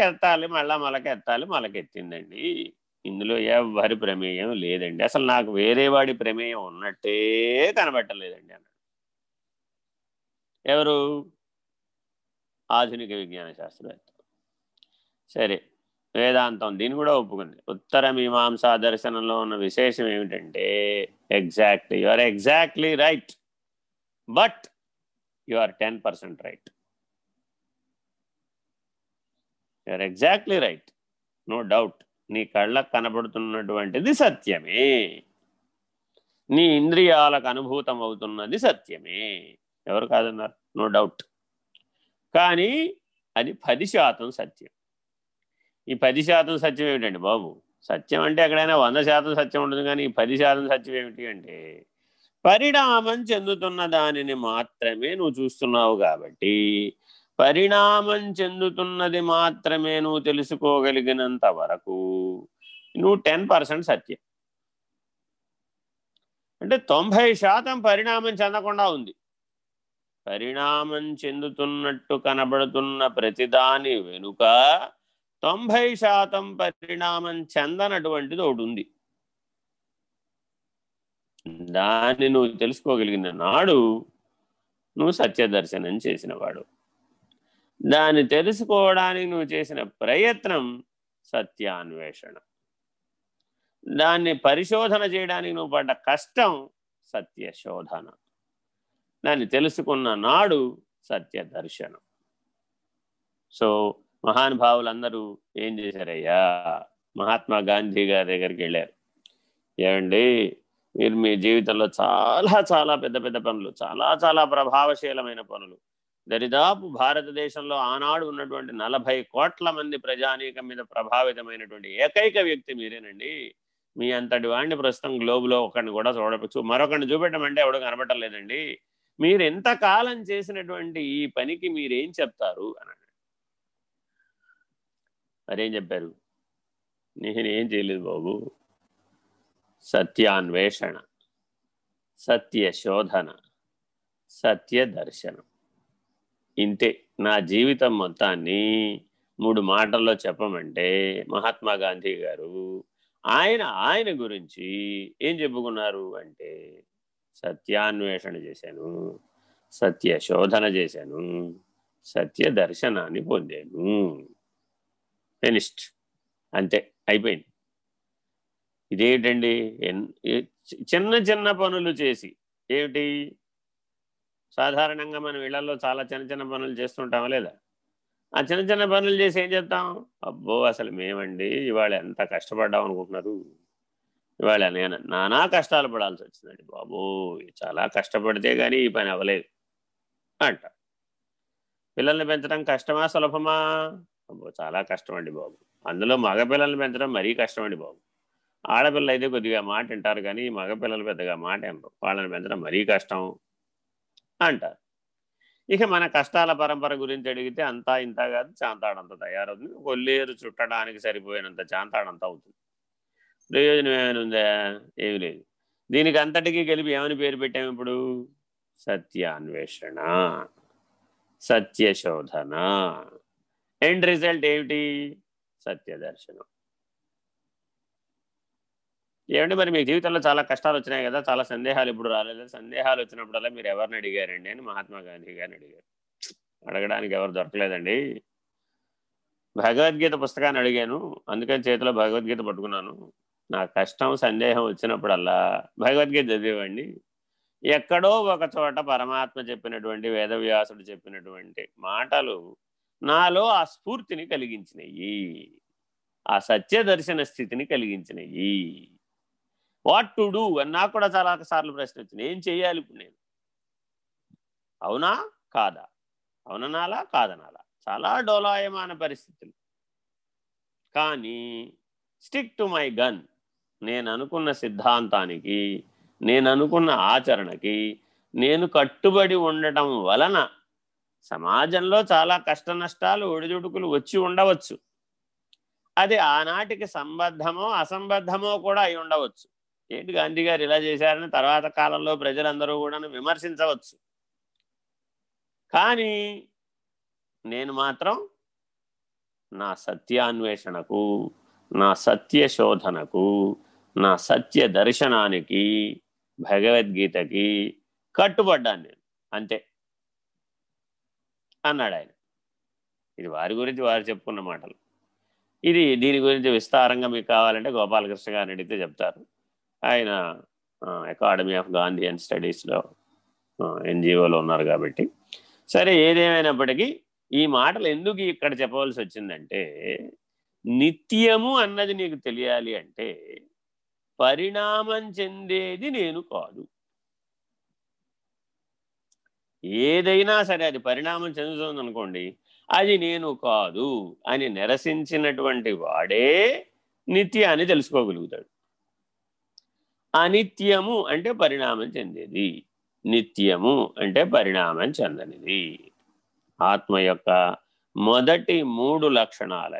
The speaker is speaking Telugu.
మొలకెత్తాలి మళ్ళా మొలకెత్తాలి మొలకెత్తిందండి. ఇందులో ఎవరి ప్రమేయం లేదండి. అసలు నాకు వేరే వాడి ప్రమేయం ఉన్నట్టే కనబట్టలేదండి అన్నాడు. ఎవరు? ఆధునిక విజ్ఞాన శాస్త్రవేత్త. సరే వేదాంతం దీన్ని కూడా ఒప్పుకుంది. ఉత్తర మీమాంసా దర్శనంలో ఉన్న విశేషం ఏమిటంటే exact you are exactly right but you are ten percent right. Your exactly right no doubt నీ కళ్ళకు కనబడుతున్నటువంటిది సత్యమే. నీ ఇంద్రియాలకు అనుభూతం అవుతున్నది సత్యమే. ఎవరు కాదన్నారు? నో డౌట్ కానీ అది పది శాతం సత్యం. ఈ పది శాతం సత్యం ఏమిటండి బాబు? సత్యం అంటే ఎక్కడైనా వంద శాతం సత్యం ఉంటుంది కానీ ఈ పది శాతం సత్యం ఏమిటి అంటే పరిణామం చెందుతున్న దానిని మాత్రమే నువ్వు చూస్తున్నావు కాబట్టి పరిణామం చెందుతున్నది మాత్రమే నువ్వు తెలుసుకోగలిగినంత వరకు. నువ్వు టెన్ పర్సెంట్ సత్యం. అంటే తొంభై శాతం పరిణామం చెందకుండా ఉంది. పరిణామం చెందుతున్నట్టు కనబడుతున్న ప్రతిదాని వెనుక తొంభై శాతం పరిణామం చెందనటువంటిది ఒకటి ఉంది. దాన్ని నువ్వు తెలుసుకోగలిగిన నాడు నువ్వు సత్యదర్శనం చేసినవాడు దాన్ని తెలుసుకోవడానికి నువ్వు చేసిన ప్రయత్నం సత్యాన్వేషణ. దాన్ని పరిశోధన చేయడానికి నువ్వు పడ్డ కష్టం సత్యశోధన. దాన్ని తెలుసుకున్న నాడు సత్య దర్శనం సో మహానుభావులందరూ ఏం చేశారయ్యా? మహాత్మా గాంధీ గారి దగ్గరికి వెళ్ళారు. ఏమండి మీరు మీ జీవితంలో చాలా చాలా పెద్ద పెద్ద పనులు చాలా చాలా ప్రభావశీలమైన పనులు. దరిదాపు భారతదేశంలో ఆనాడు ఉన్నటువంటి నలభై కోట్ల మంది ప్రజానీకం మీద ప్రభావితమైనటువంటి ఏకైక వ్యక్తి మీరేనండి. మీ అంతటి వాడిని ప్రస్తుతం గ్లోబ్లో ఒకరిని కూడా చూడవచ్చు. మరొకరిని చూపెట్టమంటే ఎవడు కనబట్టలేదండి మీరు ఎంతకాలం చేసినటువంటి ఈ పనికి మీరేం చెప్తారు? అని మరేం చెప్పారు? నేనేం చేయలేదు బాబు. సత్యాన్వేషణ సత్య శోధన సత్య దర్శనం ఇంతే. నా జీవితం మొత్తాన్ని మూడు మాటల్లో చెప్పమంటే మహాత్మా గాంధీ గారు ఆయన ఆయన గురించి ఏం చెప్పుకున్నారు అంటే సత్యాన్వేషణ చేశాను సత్య శోధన చేశాను సత్య దర్శనాన్ని పొందాను. ఫినిష్డ్. అంతే. అయిపోయింది. ఇదేంటండి? చిన్న చిన్న పనులు చేసి. ఏమిటి? సాధారణంగా మనం ఇళ్ళలో చాలా చిన్న చిన్న పనులు చేస్తుంటామా లేదా? ఆ చిన్న చిన్న పనులు చేసి ఏం చెప్తాం అబ్బో అసలు మేమండి ఇవాళ ఎంత కష్టపడ్డాం అనుకుంటున్నారు. ఇవాళ నేను నానా కష్టాలు పడాల్సి వచ్చిందండి. బాబు చాలా కష్టపడితే కానీ ఈ పని అవ్వలేదు అంట. పిల్లల్ని పెంచడం కష్టమా సులభమా? అబ్బో చాలా కష్టం అండి బాబు. అందులో మగపిల్లల్ని పెంచడం మరీ కష్టం అండి బాబు. ఆడపిల్ల అయితే కొద్దిగా మాట వింటారు కానీ మగపిల్లలు పెద్దగా మాట వినరు. వాళ్ళని పెంచడం మరీ కష్టం. అంటారు. ఇక మన కష్టాల పరంపర గురించి అడిగితే అంతా ఇంత కాదు చాంతాడంత తయారవుతుంది. కొల్లేరు చుట్టడానికి సరిపోయినంత చాంతాడంత అవుతుంది. ప్రయోజనం ఏమైనా ఉందా ఏమి లేదు. దీనికి అంతటికీ కలిపి ఏమని పేరు పెట్టాము ఇప్పుడు? సత్యాన్వేషణ. సత్యశోధన. ఎండ్ రిజల్ట్ ఏమిటి? సత్యదర్శనం. ఏమండి మరి మీ జీవితంలో చాలా కష్టాలు వచ్చినాయి కదా చాలా సందేహాలు ఇప్పుడు రాలేదు? సందేహాలు వచ్చినప్పుడల్లా మీరు ఎవరిని అడిగారండి అని మహాత్మా గాంధీ గారిని అడిగారు. అడగడానికి ఎవరు దొరకలేదండి. భగవద్గీత పుస్తకాన్ని అడిగాను అందుకని చేతిలో భగవద్గీత పట్టుకున్నాను. నా కష్టం సందేహం వచ్చినప్పుడల్లా భగవద్గీత చదివేవాడిని. ఎక్కడో ఒక చోట పరమాత్మ చెప్పినటువంటి వేదవ్యాసుడు చెప్పినటువంటి మాటలు నాలో ఆ స్ఫూర్తిని కలిగించినయి. ఆ సత్య దర్శన స్థితిని కలిగించినయి. వాట్ టు డూ అని నాకు కూడా చాలా సార్లు ప్రశ్న వచ్చింది. ఏం చేయాలి ఇప్పుడు నేను? అవునా? కాదా? అవుననాలా? కాదనాలా? చాలా డోలాయమాన పరిస్థితులు. కానీ స్టిక్ టు మై గన్. నేను అనుకున్న సిద్ధాంతానికి నేను అనుకున్న ఆచరణకి నేను కట్టుబడి ఉండటం వలన సమాజంలో చాలా కష్ట నష్టాలు ఒడిదుడుకులు వచ్చి ఉండవచ్చు. అది ఆనాటికి సంబద్ధమో అసంబద్ధమో కూడా అయి ఉండవచ్చు. ఏంటి గాంధీ గారు ఇలా చేశారని తర్వాత కాలంలో ప్రజలందరూ కూడా విమర్శించవచ్చు. కానీ నేను మాత్రం నా సత్యాన్వేషణకు నా సత్య శోధనకు నా సత్య దర్శనానికి భగవద్గీతకి కట్టుబడ్డాను నేను. అంతే. అన్నాడు ఆయన. ఇది వారి గురించి వారు చెప్పుకున్న మాటలు. ఇది దీని గురించి విస్తారంగా మీకు కావాలంటే గోపాలకృష్ణ గారిని అడిగితే చెప్తారు. ఆయన అకాడమీ ఆఫ్ గాంధీ అండ్ స్టడీస్లో ఎన్జిఓలో ఉన్నారు కాబట్టి. సరే ఏదేమైనప్పటికీ ఈ మాటలు ఎందుకు ఇక్కడ చెప్పవలసి వచ్చిందంటే నిత్యము అన్నది నీకు తెలియాలి అంటే పరిణామం చెందేది నేను కాదు. ఏదైనా సరే అది పరిణామం చెందుతుంది అనుకోండి అది నేను కాదు అని నిరసించినటువంటి వాడే నిత్య అని తెలుసుకోగలుగుతాడు. అనిత్యము అంటే పరిణామం చెందేది. నిత్యము అంటే పరిణామం చెందనిది. ఆత్మ యొక్క మొదటి మూడు లక్షణాల